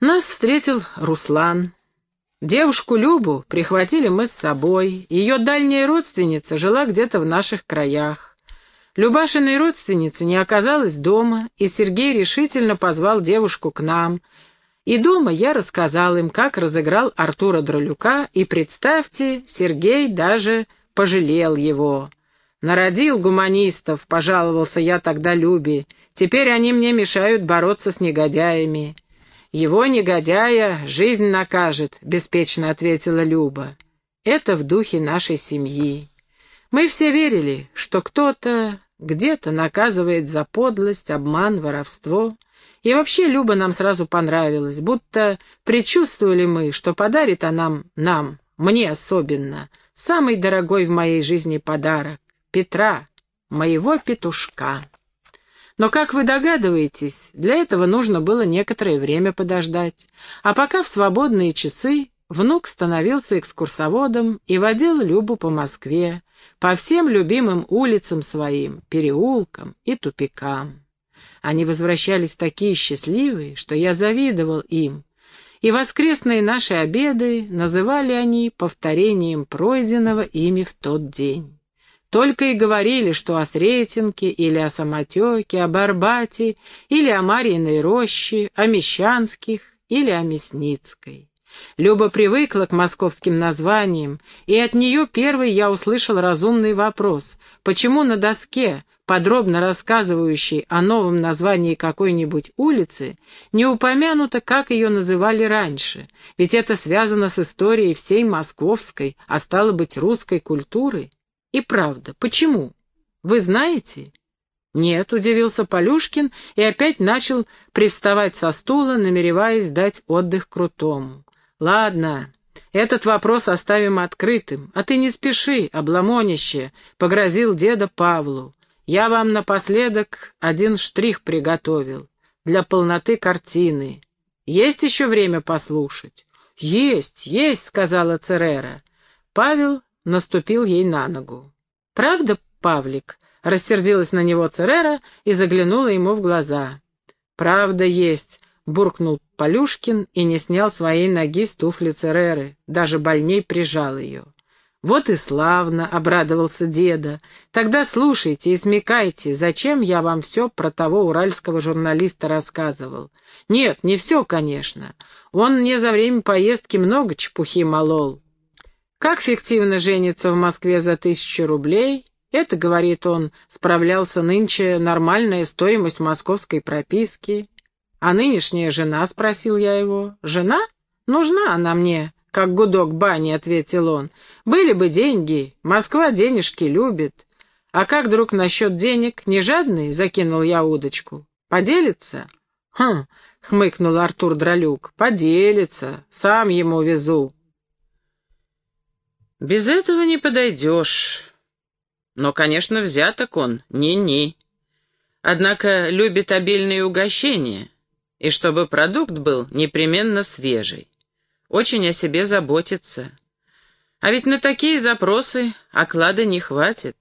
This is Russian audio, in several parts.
Нас встретил Руслан. Девушку Любу прихватили мы с собой. Ее дальняя родственница жила где-то в наших краях. Любашиной родственницы не оказалось дома, и Сергей решительно позвал девушку к нам. И дома я рассказал им, как разыграл Артура Дролюка, и, представьте, Сергей даже пожалел его. «Народил гуманистов», — пожаловался я тогда Любе. «Теперь они мне мешают бороться с негодяями». «Его, негодяя, жизнь накажет», — беспечно ответила Люба. «Это в духе нашей семьи. Мы все верили, что кто-то где-то наказывает за подлость, обман, воровство. И вообще Люба нам сразу понравилась, будто предчувствовали мы, что подарит она нам, мне особенно, самый дорогой в моей жизни подарок — Петра, моего петушка. Но, как вы догадываетесь, для этого нужно было некоторое время подождать, а пока в свободные часы внук становился экскурсоводом и водил Любу по Москве, по всем любимым улицам своим, переулкам и тупикам. Они возвращались такие счастливые, что я завидовал им, и воскресные наши обеды называли они повторением пройденного ими в тот день. Только и говорили, что о Сретенке или о Самотеке, о Барбате или о Марьиной роще, о Мещанских или о Мясницкой. Люба привыкла к московским названиям, и от нее первый я услышал разумный вопрос, почему на доске, подробно рассказывающей о новом названии какой-нибудь улицы, не упомянуто, как ее называли раньше, ведь это связано с историей всей московской, а стало быть, русской культуры. И правда, почему? Вы знаете? Нет, удивился Полюшкин и опять начал привставать со стула, намереваясь дать отдых Крутому. «Ладно, этот вопрос оставим открытым, а ты не спеши, обломонище», — погрозил деда Павлу. «Я вам напоследок один штрих приготовил для полноты картины. Есть еще время послушать?» «Есть, есть», — сказала Церера. Павел наступил ей на ногу. «Правда, Павлик?» — рассердилась на него Церера и заглянула ему в глаза. «Правда есть», буркнул Полюшкин и не снял своей ноги с туфли Цереры, даже больней прижал ее. «Вот и славно!» — обрадовался деда. «Тогда слушайте и смекайте, зачем я вам все про того уральского журналиста рассказывал. Нет, не все, конечно. Он мне за время поездки много чепухи молол. Как фиктивно жениться в Москве за тысячу рублей? Это, говорит он, справлялся нынче нормальная стоимость московской прописки. «А нынешняя жена?» — спросил я его. «Жена? Нужна она мне», — как гудок бани, — ответил он. «Были бы деньги, Москва денежки любит». «А как, друг, насчет денег? Не жадный?» — закинул я удочку. «Поделится?» «Хм», — хмыкнул Артур Дролюк. «Поделится. Сам ему везу». «Без этого не подойдешь. Но, конечно, взяток он, ни-ни. Однако любит обильные угощения» и чтобы продукт был непременно свежий. Очень о себе заботится. А ведь на такие запросы оклада не хватит.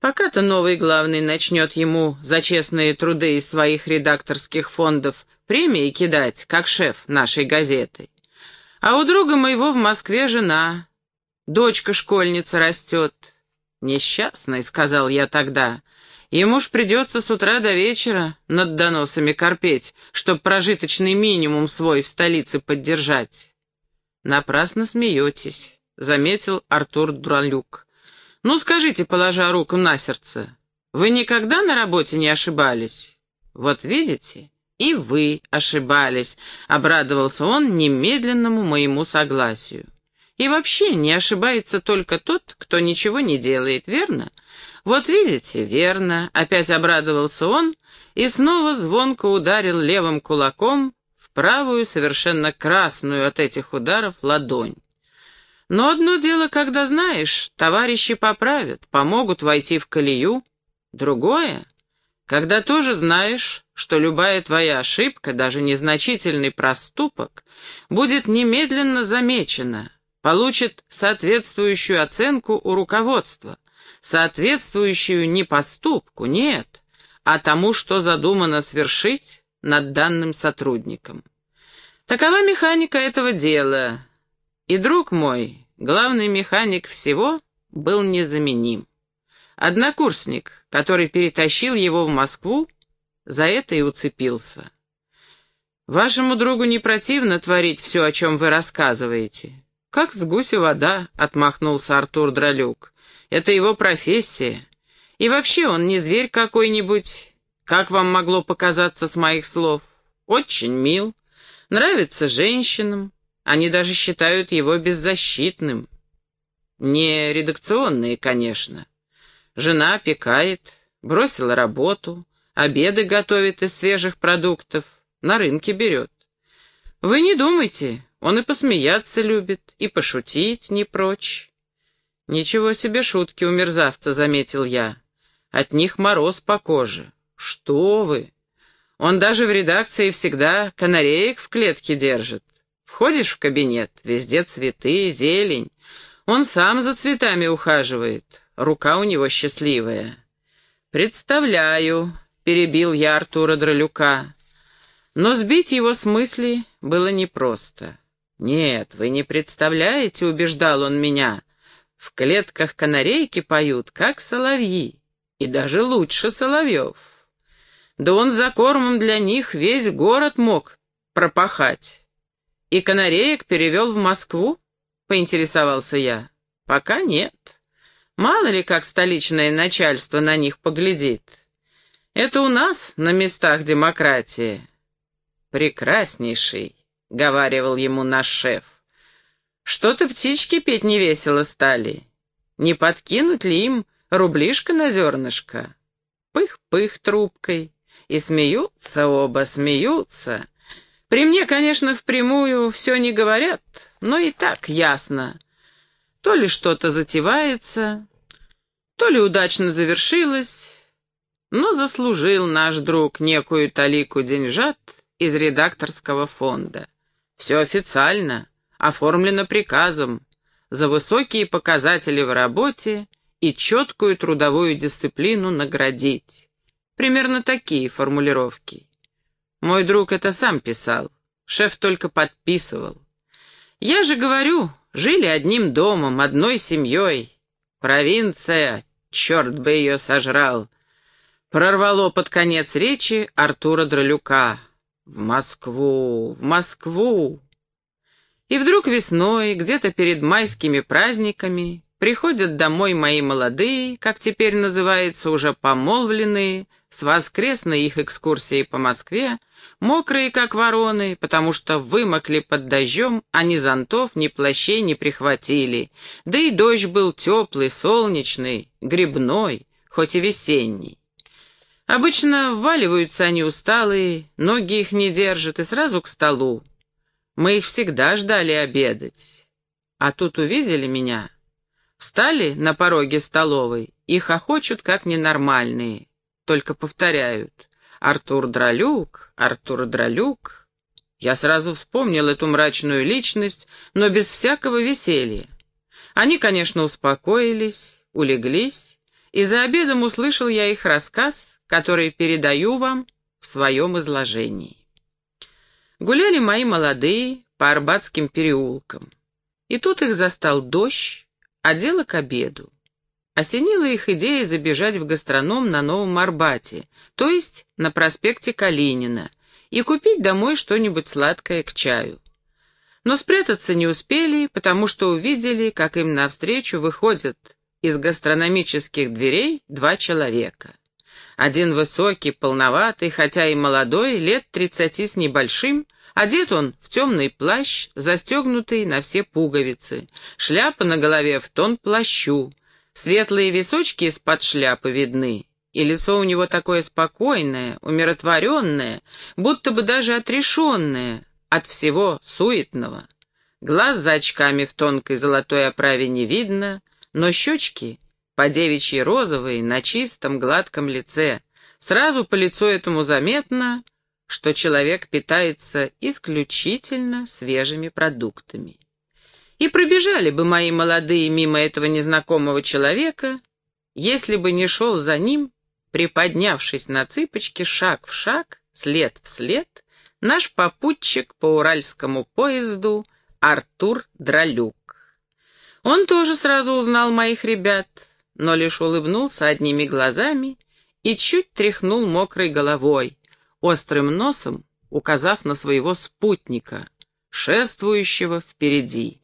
Пока-то новый главный начнет ему за честные труды из своих редакторских фондов премии кидать, как шеф нашей газеты. А у друга моего в Москве жена, дочка-школьница растет. «Несчастный», — сказал я тогда, — Ему ж придется с утра до вечера над доносами корпеть, чтоб прожиточный минимум свой в столице поддержать. Напрасно смеетесь, — заметил Артур Дуралюк. Ну, скажите, положа руку на сердце, вы никогда на работе не ошибались? Вот видите, и вы ошибались, — обрадовался он немедленному моему согласию. И вообще не ошибается только тот, кто ничего не делает, верно? «Вот видите, верно», — опять обрадовался он и снова звонко ударил левым кулаком в правую, совершенно красную от этих ударов, ладонь. Но одно дело, когда знаешь, товарищи поправят, помогут войти в колею. Другое, когда тоже знаешь, что любая твоя ошибка, даже незначительный проступок, будет немедленно замечена, получит соответствующую оценку у руководства, соответствующую не поступку, нет, а тому, что задумано свершить над данным сотрудником. Такова механика этого дела. И, друг мой, главный механик всего был незаменим. Однокурсник, который перетащил его в Москву, за это и уцепился. Вашему другу не противно творить все, о чем вы рассказываете? Как с гуся вода, — отмахнулся Артур Дролюк. Это его профессия. И вообще он не зверь какой-нибудь, как вам могло показаться с моих слов. Очень мил, нравится женщинам, они даже считают его беззащитным. Не редакционные, конечно. Жена опекает, бросила работу, обеды готовит из свежих продуктов, на рынке берет. Вы не думайте, он и посмеяться любит, и пошутить не прочь. Ничего себе шутки у мерзавца, заметил я. От них мороз по коже. Что вы? Он даже в редакции всегда канареек в клетке держит. Входишь в кабинет, везде цветы, зелень. Он сам за цветами ухаживает. Рука у него счастливая. «Представляю», — перебил я Артура Дролюка. Но сбить его с мысли было непросто. «Нет, вы не представляете», — убеждал он меня. «В клетках канарейки поют, как соловьи, и даже лучше соловьев. Да он за кормом для них весь город мог пропахать. И канареек перевел в Москву?» — поинтересовался я. «Пока нет. Мало ли, как столичное начальство на них поглядит. Это у нас на местах демократия. Прекраснейший, — говаривал ему наш шеф. Что-то птички петь невесело стали. Не подкинуть ли им рублишко на зернышко? Пых-пых трубкой. И смеются оба, смеются. При мне, конечно, впрямую все не говорят, но и так ясно. То ли что-то затевается, то ли удачно завершилось, но заслужил наш друг некую талику деньжат из редакторского фонда. Все официально, оформлено приказом, за высокие показатели в работе и четкую трудовую дисциплину наградить. Примерно такие формулировки. Мой друг это сам писал, шеф только подписывал. Я же говорю, Жили одним домом, одной семьей. Провинция, черт бы ее сожрал. Прорвало под конец речи Артура Дролюка. В Москву, в Москву. И вдруг весной, где-то перед майскими праздниками, приходят домой мои молодые, как теперь называется, уже помолвленные, с воскресной их экскурсией по Москве, мокрые, как вороны, потому что вымокли под дождем, а ни зонтов, ни плащей не прихватили. Да и дождь был теплый, солнечный, грибной, хоть и весенний. Обычно вваливаются они усталые, ноги их не держат, и сразу к столу. Мы их всегда ждали обедать. А тут увидели меня. Встали на пороге столовой и хохочут, как ненормальные. Только повторяют. Артур Дролюк, Артур Дролюк. Я сразу вспомнил эту мрачную личность, но без всякого веселья. Они, конечно, успокоились, улеглись, и за обедом услышал я их рассказ, который передаю вам в своем изложении. Гуляли мои молодые по Арбатским переулкам, и тут их застал дождь, а дело к обеду. Осенила их идея забежать в гастроном на Новом Арбате, то есть на проспекте Калинина, и купить домой что-нибудь сладкое к чаю. Но спрятаться не успели, потому что увидели, как им навстречу выходят из гастрономических дверей два человека. Один высокий, полноватый, хотя и молодой, лет тридцати с небольшим, одет он в темный плащ, застегнутый на все пуговицы, шляпа на голове в тон плащу, Светлые височки из-под шляпы видны, и лицо у него такое спокойное, умиротворенное, будто бы даже отрешенное от всего суетного. Глаз за очками в тонкой золотой оправе не видно, но щечки по девичьи розовые, на чистом гладком лице. Сразу по лицу этому заметно, что человек питается исключительно свежими продуктами. И пробежали бы мои молодые мимо этого незнакомого человека, если бы не шел за ним, приподнявшись на цыпочки шаг в шаг, след в след, наш попутчик по уральскому поезду Артур Дролюк. Он тоже сразу узнал моих ребят, но лишь улыбнулся одними глазами и чуть тряхнул мокрой головой, острым носом указав на своего спутника, шествующего впереди.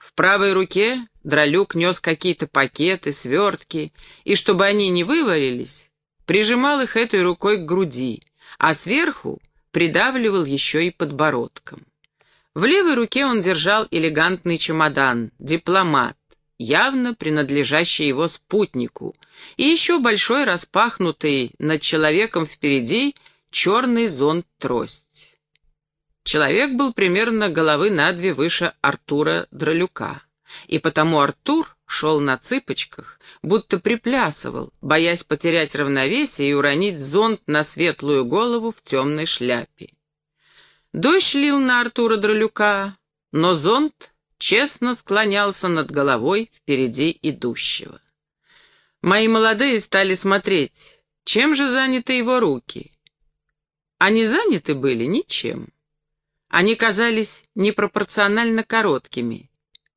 В правой руке Дролюк нес какие-то пакеты, свертки, и чтобы они не вывалились, прижимал их этой рукой к груди, а сверху придавливал еще и подбородком. В левой руке он держал элегантный чемодан, дипломат, явно принадлежащий его спутнику, и еще большой распахнутый над человеком впереди черный зонт-трость. Человек был примерно головы на две выше Артура Дролюка, и потому Артур шел на цыпочках, будто приплясывал, боясь потерять равновесие и уронить зонт на светлую голову в темной шляпе. Дождь лил на Артура Дролюка, но зонт честно склонялся над головой впереди идущего. Мои молодые стали смотреть, чем же заняты его руки. Они заняты были ничем. Они казались непропорционально короткими,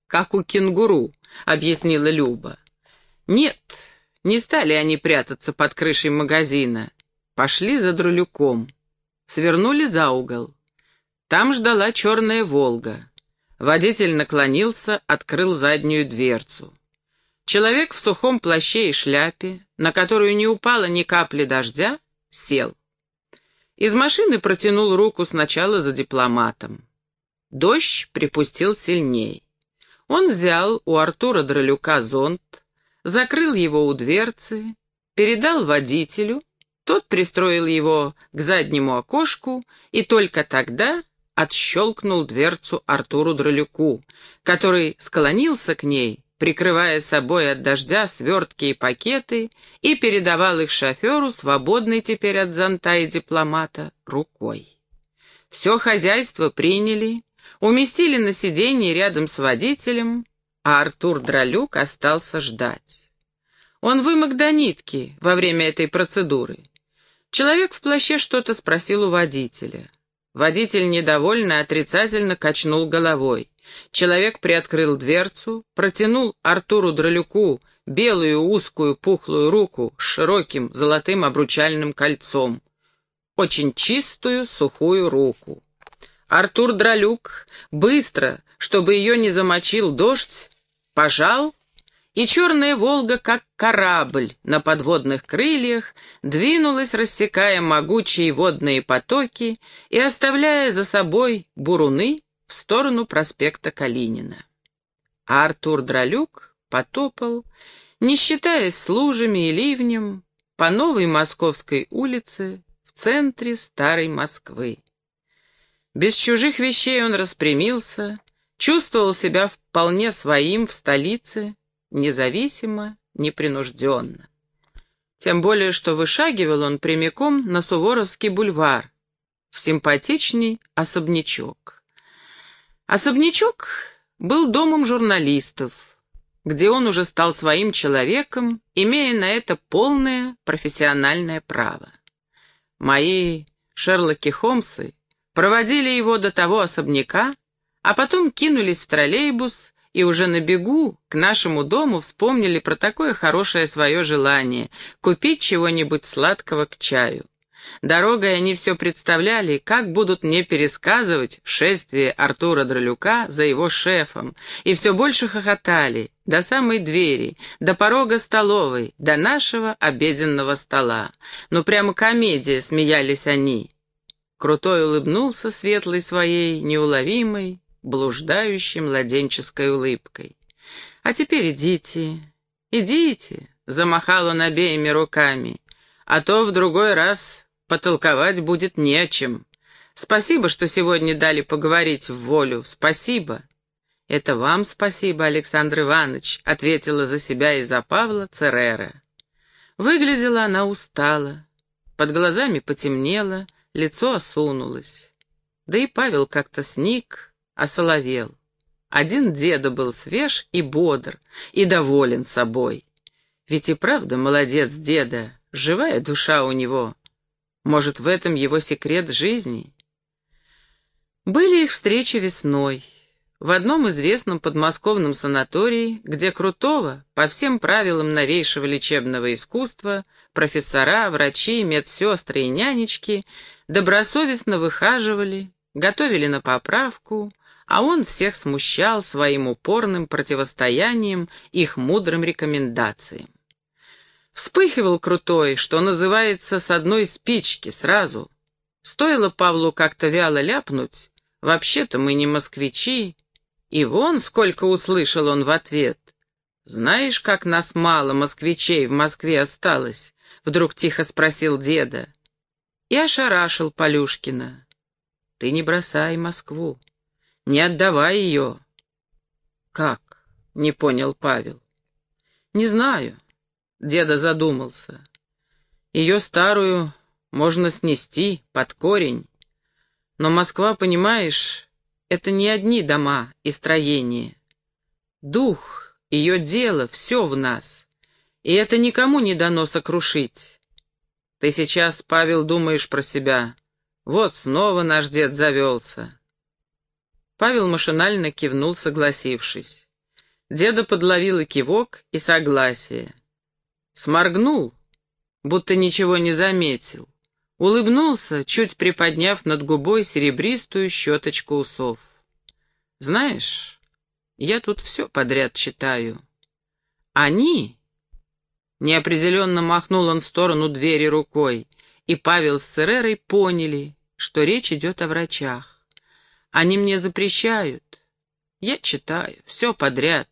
как у кенгуру, объяснила Люба. Нет, не стали они прятаться под крышей магазина. Пошли за друлюком. Свернули за угол. Там ждала черная «Волга». Водитель наклонился, открыл заднюю дверцу. Человек в сухом плаще и шляпе, на которую не упало ни капли дождя, сел. Из машины протянул руку сначала за дипломатом. Дождь припустил сильней. Он взял у Артура Дролюка зонт, закрыл его у дверцы, передал водителю, тот пристроил его к заднему окошку и только тогда отщелкнул дверцу Артуру Дролюку, который склонился к ней прикрывая собой от дождя свертки и пакеты, и передавал их шоферу, свободной теперь от зонта и дипломата, рукой. Все хозяйство приняли, уместили на сиденье рядом с водителем, а Артур Дролюк остался ждать. Он вымок до нитки во время этой процедуры. Человек в плаще что-то спросил у водителя. Водитель недовольно отрицательно качнул головой. Человек приоткрыл дверцу, протянул Артуру Дролюку белую узкую пухлую руку с широким золотым обручальным кольцом. Очень чистую сухую руку. Артур Дролюк быстро, чтобы ее не замочил дождь, пожал, и черная «Волга», как корабль на подводных крыльях, двинулась, рассекая могучие водные потоки и оставляя за собой буруны, в сторону проспекта Калинина. А Артур Дролюк потопал, не считаясь с лужами и ливнем, по новой Московской улице в центре старой Москвы. Без чужих вещей он распрямился, чувствовал себя вполне своим в столице, независимо, непринужденно. Тем более, что вышагивал он прямиком на Суворовский бульвар, в симпатичный особнячок. Особнячок был домом журналистов, где он уже стал своим человеком, имея на это полное профессиональное право. Мои Шерлоки Холмсы проводили его до того особняка, а потом кинулись в троллейбус и уже на бегу к нашему дому вспомнили про такое хорошее свое желание — купить чего-нибудь сладкого к чаю. Дорогой они все представляли, как будут мне пересказывать шествие Артура Дролюка за его шефом, и все больше хохотали, до самой двери, до порога столовой, до нашего обеденного стола. Ну, прямо комедия, смеялись они. Крутой улыбнулся светлой своей, неуловимой, блуждающей младенческой улыбкой. «А теперь идите, идите», — замахал он обеими руками, «а то в другой раз потолковать будет не о чем. Спасибо, что сегодня дали поговорить в волю. Спасибо. Это вам спасибо, Александр Иванович, ответила за себя и за Павла Церера. Выглядела она устало. Под глазами потемнело, лицо осунулось. Да и Павел как-то сник, осоловел. Один деда был свеж и бодр, и доволен собой. Ведь и правда молодец деда, живая душа у него, может, в этом его секрет жизни? Были их встречи весной, в одном известном подмосковном санатории, где Крутого, по всем правилам новейшего лечебного искусства, профессора, врачи, медсестры и нянечки добросовестно выхаживали, готовили на поправку, а он всех смущал своим упорным противостоянием их мудрым рекомендациям. Вспыхивал крутой, что называется, с одной спички сразу. Стоило Павлу как-то вяло ляпнуть, вообще-то мы не москвичи, и вон сколько услышал он в ответ. «Знаешь, как нас мало москвичей в Москве осталось?» — вдруг тихо спросил деда. И ошарашил Полюшкина. «Ты не бросай Москву, не отдавай ее». «Как?» — не понял Павел. «Не знаю. Деда задумался. Ее старую можно снести под корень. Но Москва, понимаешь, это не одни дома и строения. Дух, ее дело, все в нас. И это никому не дано сокрушить. Ты сейчас, Павел, думаешь про себя. Вот снова наш дед завелся. Павел машинально кивнул, согласившись. Деда подловила кивок и согласие. Сморгнул, будто ничего не заметил. Улыбнулся, чуть приподняв над губой серебристую щеточку усов. «Знаешь, я тут все подряд читаю. Они...» Неопределенно махнул он в сторону двери рукой, и Павел с Церерой поняли, что речь идет о врачах. Они мне запрещают. Я читаю, все подряд.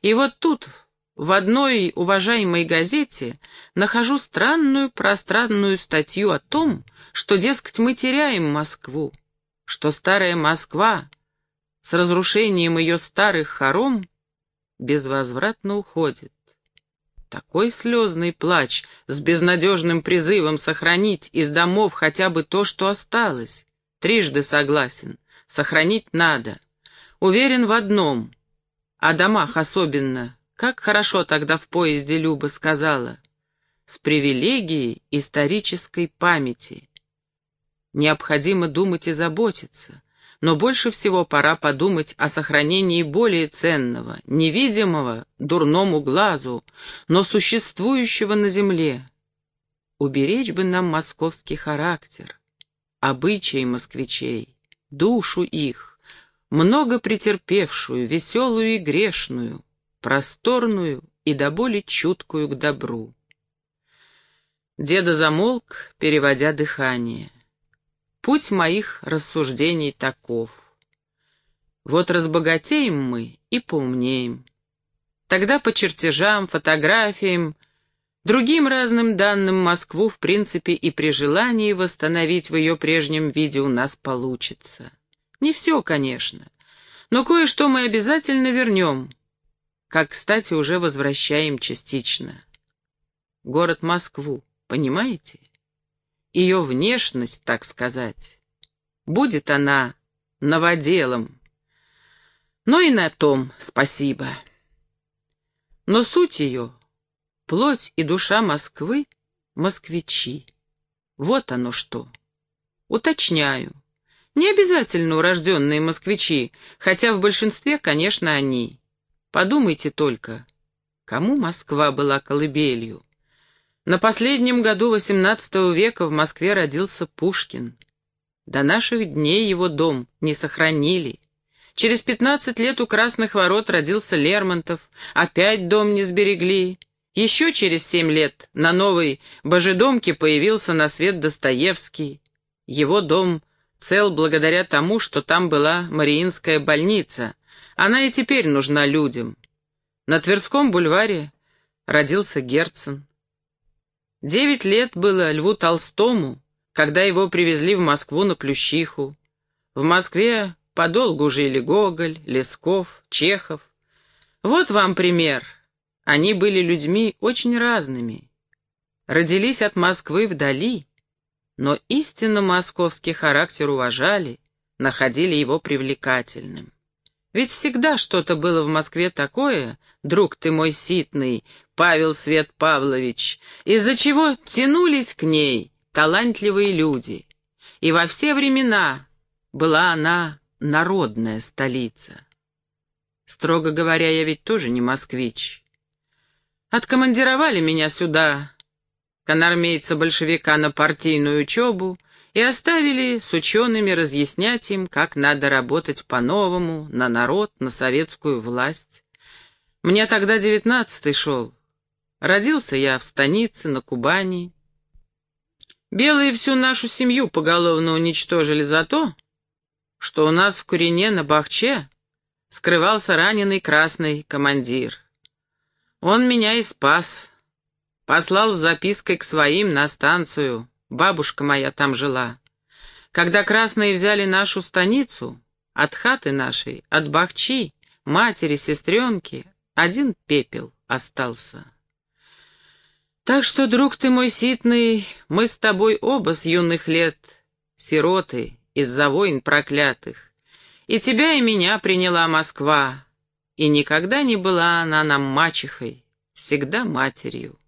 И вот тут, в одной уважаемой газете нахожу странную пространную статью о том, что, дескать, мы теряем Москву, что старая Москва с разрушением ее старых хором безвозвратно уходит. Такой слезный плач с безнадежным призывом сохранить из домов хотя бы то, что осталось. Трижды согласен, сохранить надо. Уверен в одном, о домах особенно, как хорошо тогда в поезде Люба сказала. С привилегией исторической памяти. Необходимо думать и заботиться, но больше всего пора подумать о сохранении более ценного, невидимого дурному глазу, но существующего на земле. Уберечь бы нам московский характер, обычаи москвичей, душу их, много претерпевшую, веселую и грешную, просторную и до боли чуткую к добру. Деда замолк, переводя дыхание. Путь моих рассуждений таков. Вот разбогатеем мы и поумнеем. Тогда по чертежам, фотографиям, другим разным данным Москву, в принципе, и при желании восстановить в ее прежнем виде у нас получится. Не все, конечно, но кое-что мы обязательно вернем, как, кстати, уже возвращаем частично. Город Москву, понимаете? Ее внешность, так сказать. Будет она новоделом. Но и на том спасибо. Но суть ее, плоть и душа Москвы — москвичи. Вот оно что. Уточняю. Не обязательно урожденные москвичи, хотя в большинстве, конечно, они. Подумайте только, кому Москва была колыбелью? На последнем году XVIII века в Москве родился Пушкин. До наших дней его дом не сохранили. Через пятнадцать лет у Красных Ворот родился Лермонтов, опять дом не сберегли. Еще через семь лет на новой Божедомке появился на свет Достоевский. Его дом цел благодаря тому, что там была Мариинская больница — она и теперь нужна людям. На Тверском бульваре родился Герцен. Девять лет было Льву Толстому, когда его привезли в Москву на Плющиху. В Москве подолгу жили Гоголь, Лесков, Чехов. Вот вам пример. Они были людьми очень разными. Родились от Москвы вдали, но истинно московский характер уважали, находили его привлекательным. Ведь всегда что-то было в Москве такое, друг ты мой ситный, Павел Свет Павлович, из-за чего тянулись к ней талантливые люди. И во все времена была она народная столица. Строго говоря, я ведь тоже не москвич. Откомандировали меня сюда, конармейца-большевика, на партийную учебу и оставили с учеными разъяснять им, как надо работать по-новому, на народ, на советскую власть. Мне тогда девятнадцатый шел. Родился я в станице, на Кубани. Белые всю нашу семью поголовно уничтожили за то, что у нас в Курине на Бахче скрывался раненый красный командир. Он меня и спас. Послал с запиской к своим на станцию. Бабушка моя там жила. Когда красные взяли нашу станицу, от хаты нашей, от Бахчи, матери, сестренки, один пепел остался. Так что, друг ты мой ситный, мы с тобой оба с юных лет, сироты из-за войн проклятых. И тебя, и меня приняла Москва, и никогда не была она нам мачехой, всегда матерью.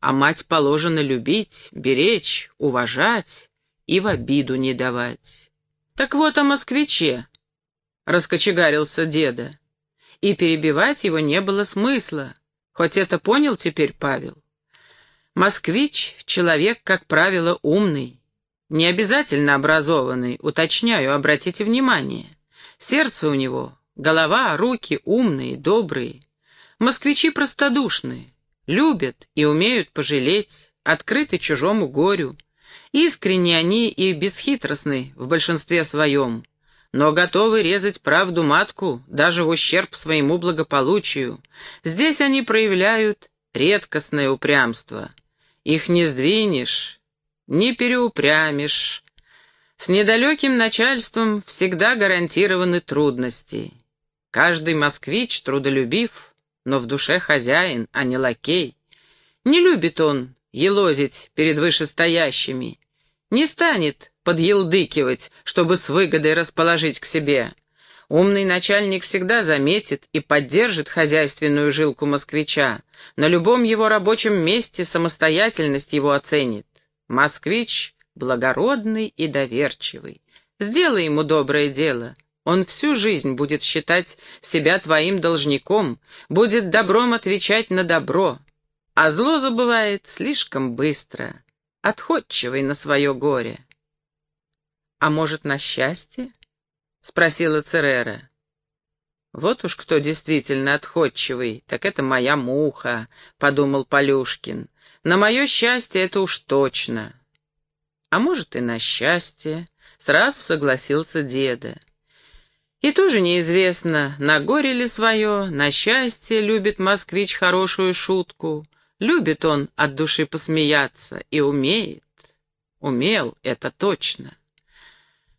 А мать положено любить, беречь, уважать и в обиду не давать. Так вот о москвиче, — раскочегарился деда, и перебивать его не было смысла, хоть это понял теперь Павел. Москвич — человек, как правило, умный, не обязательно образованный, уточняю, обратите внимание. Сердце у него, голова, руки умные, добрые. Москвичи простодушные, любят и умеют пожалеть, открыты чужому горю. Искренне они и бесхитростны в большинстве своем, но готовы резать правду матку даже в ущерб своему благополучию. Здесь они проявляют редкостное упрямство. Их не сдвинешь, не переупрямишь, с недалеким начальством всегда гарантированы трудности. Каждый москвич трудолюбив, но в душе хозяин, а не лакей. Не любит он елозить перед вышестоящими, не станет подъелдыкивать, чтобы с выгодой расположить к себе. Умный начальник всегда заметит и поддержит хозяйственную жилку москвича, на любом его рабочем месте самостоятельность его оценит. Москвич благородный и доверчивый. Сделай ему доброе дело. Он всю жизнь будет считать себя твоим должником, будет добром отвечать на добро, а зло забывает слишком быстро, отходчивый на свое горе. «А может, на счастье?» — спросила Церера. «Вот уж кто действительно отходчивый, так это моя муха», — подумал Полюшкин. «На мое счастье это уж точно» а может и на счастье, сразу согласился деда. И тоже неизвестно, на горе ли свое, на счастье любит москвич хорошую шутку, любит он от души посмеяться и умеет. Умел, это точно.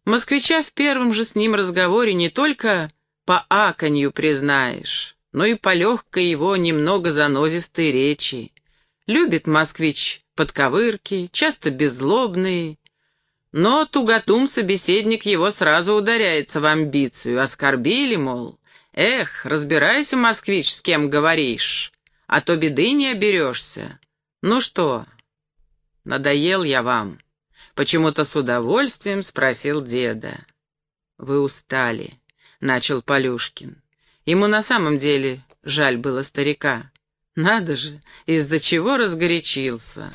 Москвича в первом же с ним разговоре не только по аконью признаешь, но и по легкой его немного занозистой речи. Любит москвич подковырки, часто беззлобные. Но туготум собеседник его сразу ударяется в амбицию. Оскорбили, мол, эх, разбирайся, москвич, с кем говоришь, а то беды не оберешься. Ну что, надоел я вам? Почему-то с удовольствием спросил деда. Вы устали, начал Полюшкин. Ему на самом деле жаль было старика. Надо же, из-за чего разгорячился.